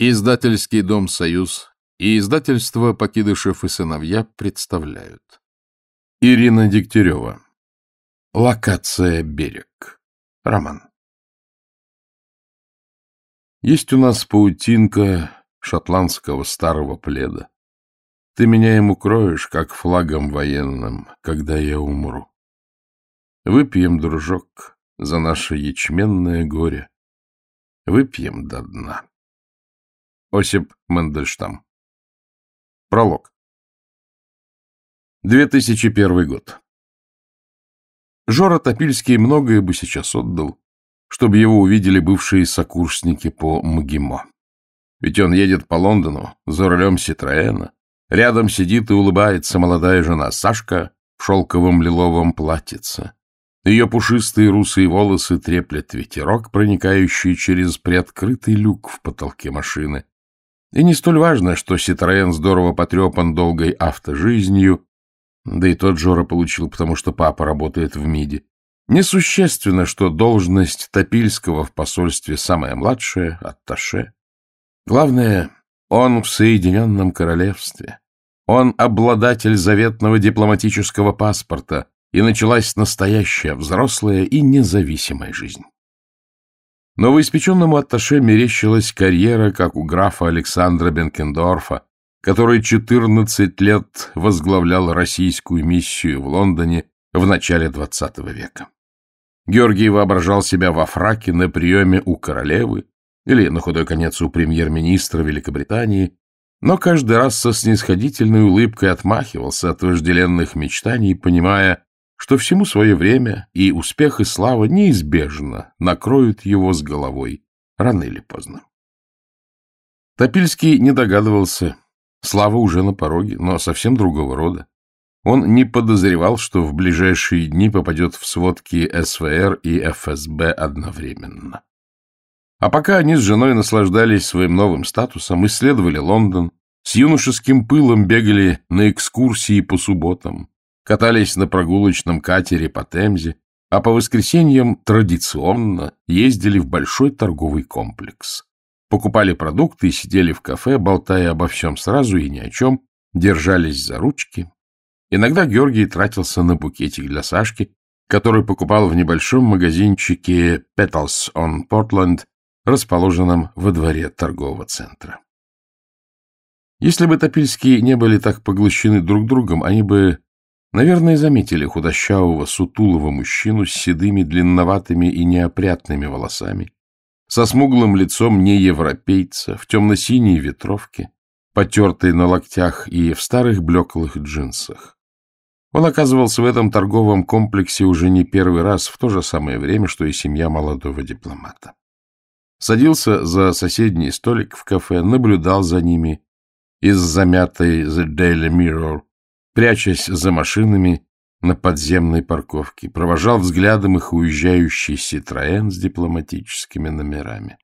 Издательский дом «Союз» и издательство «Покидышев и сыновья» представляют. Ирина Дегтярева. Локация «Берег». Роман. Есть у нас паутинка шотландского старого пледа. Ты меня им укроешь, как флагом военным, когда я умру. Выпьем, дружок, за наше ячменное горе. Выпьем до дна. Осип Мендельштам. Пролог. 2001 год. Жора Топильский многое бы сейчас отдал, чтобы его увидели бывшие сокурсники по МГИМО. Ведь он едет по Лондону за рулем Ситроэна. Рядом сидит и улыбается молодая жена Сашка в шелковом лиловом платьице. Ее пушистые русые волосы треплет ветерок, проникающий через приоткрытый люк в потолке машины. И не столь важно, что Ситроен здорово потрепан долгой автожизнью, да и тот Жора получил, потому что папа работает в МИДе. Несущественно, что должность Топильского в посольстве самая младшая, атташе. Главное, он в Соединенном Королевстве. Он обладатель заветного дипломатического паспорта, и началась настоящая взрослая и независимая жизнь. Новоиспеченному атташе мерещилась карьера, как у графа Александра Бенкендорфа, который 14 лет возглавлял российскую миссию в Лондоне в начале XX века. Георгий воображал себя во фраке на приеме у королевы или, на худой конец, у премьер-министра Великобритании, но каждый раз со снисходительной улыбкой отмахивался от вожделенных мечтаний, понимая, что всему свое время, и успех и слава неизбежно накроют его с головой, рано или поздно. Топильский не догадывался, слава уже на пороге, но совсем другого рода. Он не подозревал, что в ближайшие дни попадет в сводки СВР и ФСБ одновременно. А пока они с женой наслаждались своим новым статусом, исследовали Лондон, с юношеским пылом бегали на экскурсии по субботам, катались на прогулочном катере по Темзе, а по воскресеньям традиционно ездили в большой торговый комплекс. Покупали продукты и сидели в кафе, болтая обо всем сразу и ни о чем, держались за ручки. Иногда Георгий тратился на букетик для Сашки, который покупал в небольшом магазинчике Petals on Portland, расположенном во дворе торгового центра. Если бы Топильские не были так поглощены друг другом, они бы Наверное, заметили худощавого, сутулого мужчину с седыми, длинноватыми и неопрятными волосами, со смуглым лицом неевропейца, в темно-синей ветровке, потертой на локтях и в старых блеклых джинсах. Он оказывался в этом торговом комплексе уже не первый раз в то же самое время, что и семья молодого дипломата. Садился за соседний столик в кафе, наблюдал за ними из замятой The Daily Mirror прячась за машинами на подземной парковке, провожал взглядом их уезжающий Ситроен с дипломатическими номерами.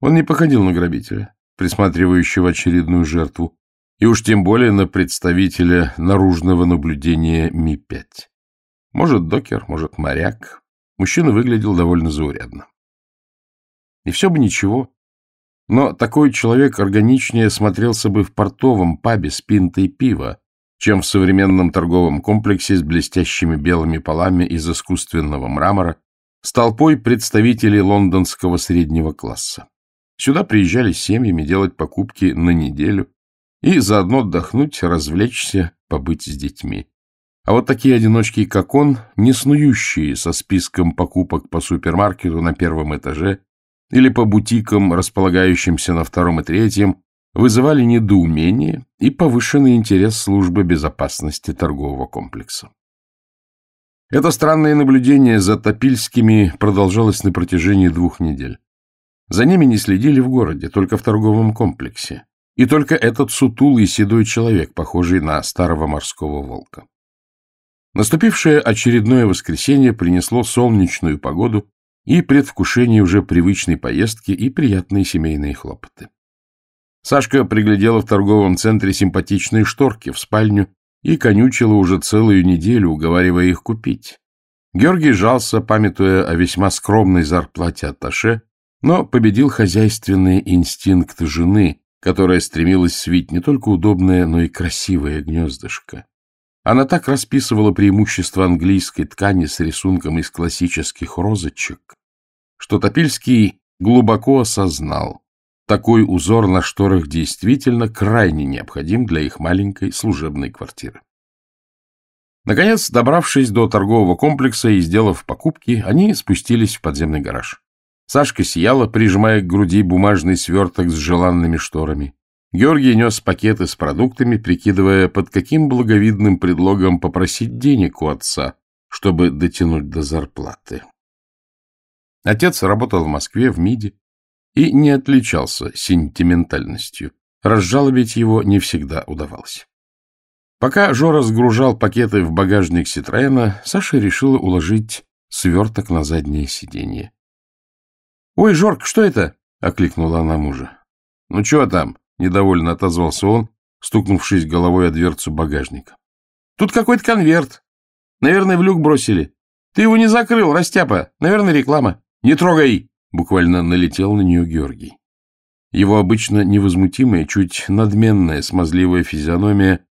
Он не походил на грабителя, присматривающего очередную жертву, и уж тем более на представителя наружного наблюдения Ми-5. Может, докер, может, моряк. Мужчина выглядел довольно заурядно. И все бы ничего, но такой человек органичнее смотрелся бы в портовом пабе с пинтой пива, чем в современном торговом комплексе с блестящими белыми полами из искусственного мрамора, с толпой представителей лондонского среднего класса. Сюда приезжали семьями делать покупки на неделю и заодно отдохнуть, развлечься, побыть с детьми. А вот такие одиночки, как он, не снующие со списком покупок по супермаркету на первом этаже или по бутикам, располагающимся на втором и третьем, вызывали недоумение и повышенный интерес службы безопасности торгового комплекса. Это странное наблюдение за Топильскими продолжалось на протяжении двух недель. За ними не следили в городе, только в торговом комплексе. И только этот сутулый седой человек, похожий на старого морского волка. Наступившее очередное воскресенье принесло солнечную погоду и предвкушение уже привычной поездки и приятные семейные хлопоты. Сашка приглядела в торговом центре симпатичные шторки в спальню и конючила уже целую неделю, уговаривая их купить. Георгий жался, памятуя о весьма скромной зарплате атташе, Но победил хозяйственный инстинкт жены, которая стремилась свить не только удобное, но и красивое гнездышко. Она так расписывала преимущества английской ткани с рисунком из классических розочек, что Топильский глубоко осознал, такой узор на шторах действительно крайне необходим для их маленькой служебной квартиры. Наконец, добравшись до торгового комплекса и сделав покупки, они спустились в подземный гараж. Сашка сияла, прижимая к груди бумажный сверток с желанными шторами. Георгий нес пакеты с продуктами, прикидывая, под каким благовидным предлогом попросить денег у отца, чтобы дотянуть до зарплаты. Отец работал в Москве, в МИДе, и не отличался сентиментальностью. Разжалобить его не всегда удавалось. Пока Жора сгружал пакеты в багажник Ситроена, Саша решила уложить сверток на заднее сиденье. — Ой, Жорк, что это? — окликнула она мужа. — Ну, чего там? — недовольно отозвался он, стукнувшись головой о дверцу багажника. — Тут какой-то конверт. Наверное, в люк бросили. Ты его не закрыл, растяпа. Наверное, реклама. — Не трогай! — буквально налетел на нее Георгий. Его обычно невозмутимая, чуть надменная, смазливая физиономия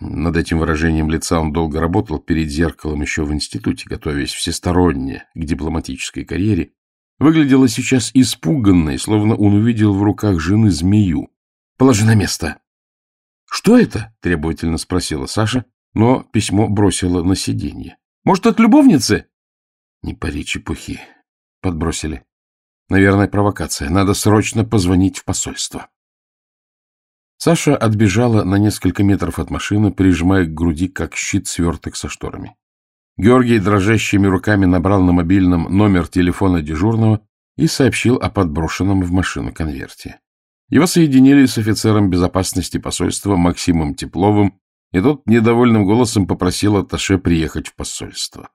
над этим выражением лица он долго работал перед зеркалом еще в институте, готовясь всесторонне к дипломатической карьере, выглядела сейчас испуганной, словно он увидел в руках жены змею. «Положи на место!» «Что это?» — требовательно спросила Саша, но письмо бросила на сиденье. «Может, от любовницы?» «Не пари чепухи подбросили. Наверное, провокация. Надо срочно позвонить в посольство. Саша отбежала на несколько метров от машины, прижимая к груди, как щит, сверток со шторами. Георгий дрожащими руками набрал на мобильном номер телефона дежурного и сообщил о подброшенном в машину конверте. Его соединили с офицером безопасности посольства Максимом Тепловым, и тот недовольным голосом попросил Атташе приехать в посольство.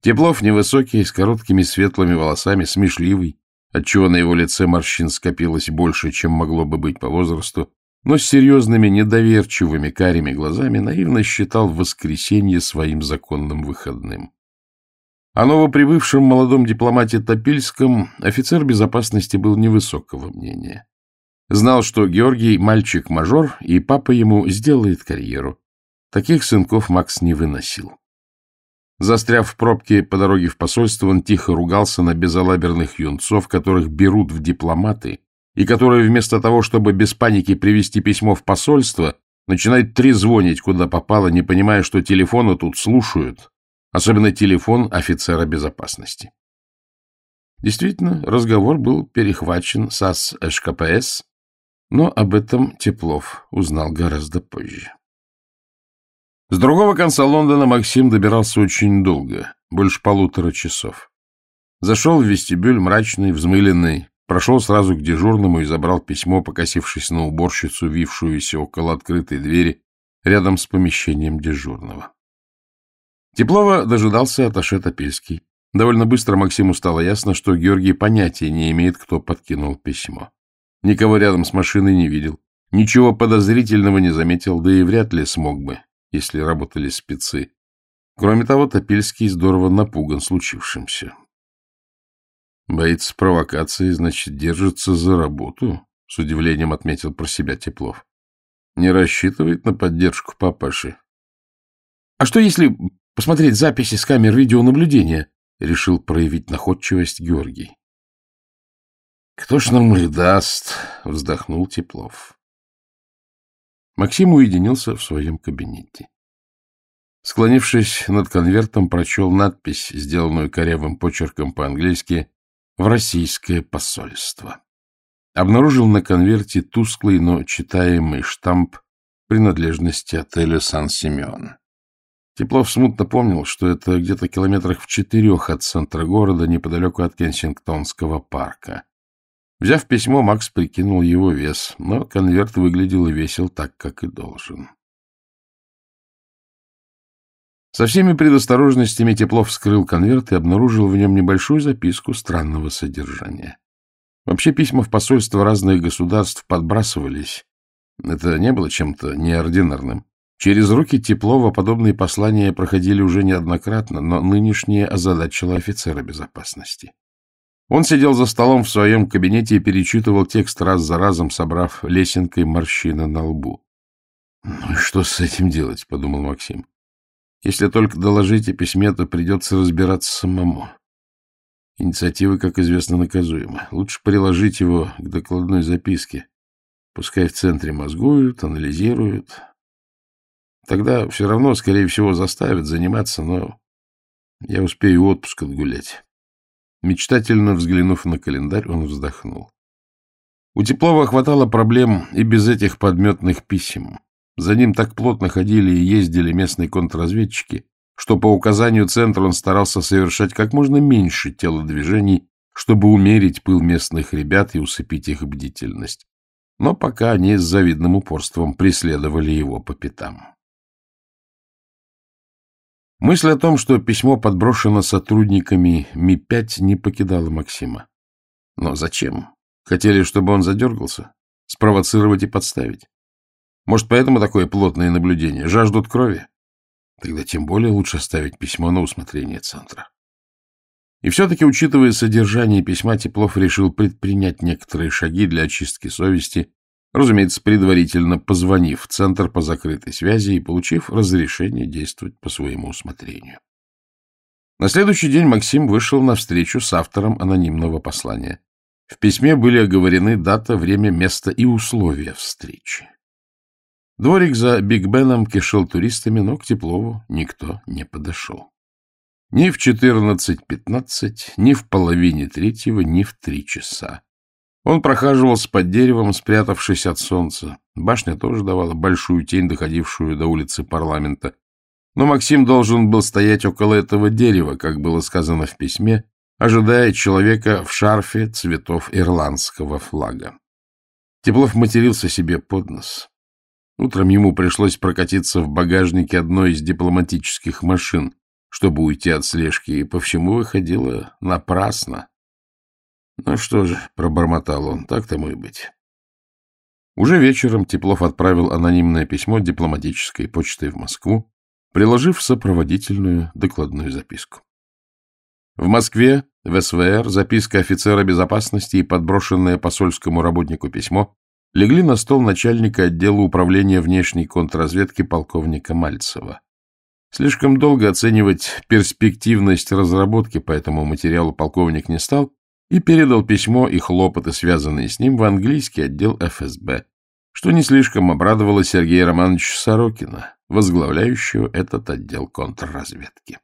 Теплов невысокий, с короткими светлыми волосами, смешливый, отчего на его лице морщин скопилось больше, чем могло бы быть по возрасту, но с серьезными, недоверчивыми карими глазами наивно считал воскресенье своим законным выходным. О новоприбывшем молодом дипломате Топильском офицер безопасности был невысокого мнения. Знал, что Георгий — мальчик-мажор, и папа ему сделает карьеру. Таких сынков Макс не выносил. Застряв в пробке по дороге в посольство, он тихо ругался на безалаберных юнцов, которых берут в дипломаты, и которые вместо того, чтобы без паники привести письмо в посольство, начинают трезвонить, куда попало, не понимая, что телефоны тут слушают, особенно телефон офицера безопасности. Действительно, разговор был перехвачен САС ШКПС, но об этом Теплов узнал гораздо позже. С другого конца Лондона Максим добирался очень долго, больше полутора часов. Зашел в вестибюль мрачный, взмыленный, прошел сразу к дежурному и забрал письмо, покосившись на уборщицу, вившуюся около открытой двери рядом с помещением дежурного. Теплова дожидался Аташе Топильский. Довольно быстро Максиму стало ясно, что Георгий понятия не имеет, кто подкинул письмо. Никого рядом с машиной не видел, ничего подозрительного не заметил, да и вряд ли смог бы, если работали спецы. Кроме того, Топильский здорово напуган случившимся. Боится провокации, значит, держится за работу, — с удивлением отметил про себя Теплов. Не рассчитывает на поддержку папаши. — А что, если посмотреть записи с камер видеонаблюдения? — решил проявить находчивость Георгий. — Кто ж нам их даст? — вздохнул Теплов. Максим уединился в своем кабинете. Склонившись над конвертом, прочел надпись, сделанную корявым почерком по-английски «В российское посольство». Обнаружил на конверте тусклый, но читаемый штамп принадлежности отеля «Сан-Симеон». Теплов смутно помнил, что это где-то километрах в четырех от центра города, неподалеку от Кенсингтонского парка. Взяв письмо, Макс прикинул его вес, но конверт выглядел и весил так, как и должен. Со всеми предосторожностями Теплов вскрыл конверт и обнаружил в нем небольшую записку странного содержания. Вообще письма в посольство разных государств подбрасывались. Это не было чем-то неординарным. Через руки Теплова подобные послания проходили уже неоднократно, но нынешнее озадачило офицера безопасности. Он сидел за столом в своем кабинете и перечитывал текст раз за разом, собрав лесенкой морщины на лбу. — Ну и что с этим делать? — подумал Максим. — Если только доложить о письме, то придется разбираться самому. Инициатива, как известно, наказуема. Лучше приложить его к докладной записке. Пускай в центре мозгуют, анализируют. Тогда все равно, скорее всего, заставят заниматься, но я успею отпуск отгулять. Мечтательно взглянув на календарь, он вздохнул. У Теплова хватало проблем и без этих подметных писем. За ним так плотно ходили и ездили местные контрразведчики, что по указанию центра он старался совершать как можно меньше телодвижений, чтобы умерить пыл местных ребят и усыпить их бдительность. Но пока они с завидным упорством преследовали его по пятам. Мысль о том, что письмо подброшено сотрудниками Ми-5, не покидала Максима. Но зачем? Хотели, чтобы он задергался? Спровоцировать и подставить? Может, поэтому такое плотное наблюдение? Жаждут крови? Тогда тем более лучше ставить письмо на усмотрение центра. И все-таки, учитывая содержание письма, Теплов решил предпринять некоторые шаги для очистки совести разумеется, предварительно позвонив в Центр по закрытой связи и получив разрешение действовать по своему усмотрению. На следующий день Максим вышел на встречу с автором анонимного послания. В письме были оговорены дата, время, место и условия встречи. Дворик за Биг Беном кишел туристами, но к Теплову никто не подошел. Ни в 14.15, ни в половине третьего, ни в три часа. Он прохаживался под деревом, спрятавшись от солнца. Башня тоже давала большую тень, доходившую до улицы парламента. Но Максим должен был стоять около этого дерева, как было сказано в письме, ожидая человека в шарфе цветов ирландского флага. Теплов матерился себе под нос. Утром ему пришлось прокатиться в багажнике одной из дипломатических машин, чтобы уйти от слежки, и по всему выходило напрасно. Ну что же, пробормотал он, так тому и быть. Уже вечером Теплов отправил анонимное письмо дипломатической почтой в Москву, приложив сопроводительную докладную записку. В Москве, в СВР, записка офицера безопасности и подброшенное посольскому работнику письмо легли на стол начальника отдела управления внешней контрразведки полковника Мальцева. Слишком долго оценивать перспективность разработки по этому материалу полковник не стал и передал письмо и хлопоты, связанные с ним, в английский отдел ФСБ, что не слишком обрадовало Сергея Романовича Сорокина, возглавляющего этот отдел контрразведки.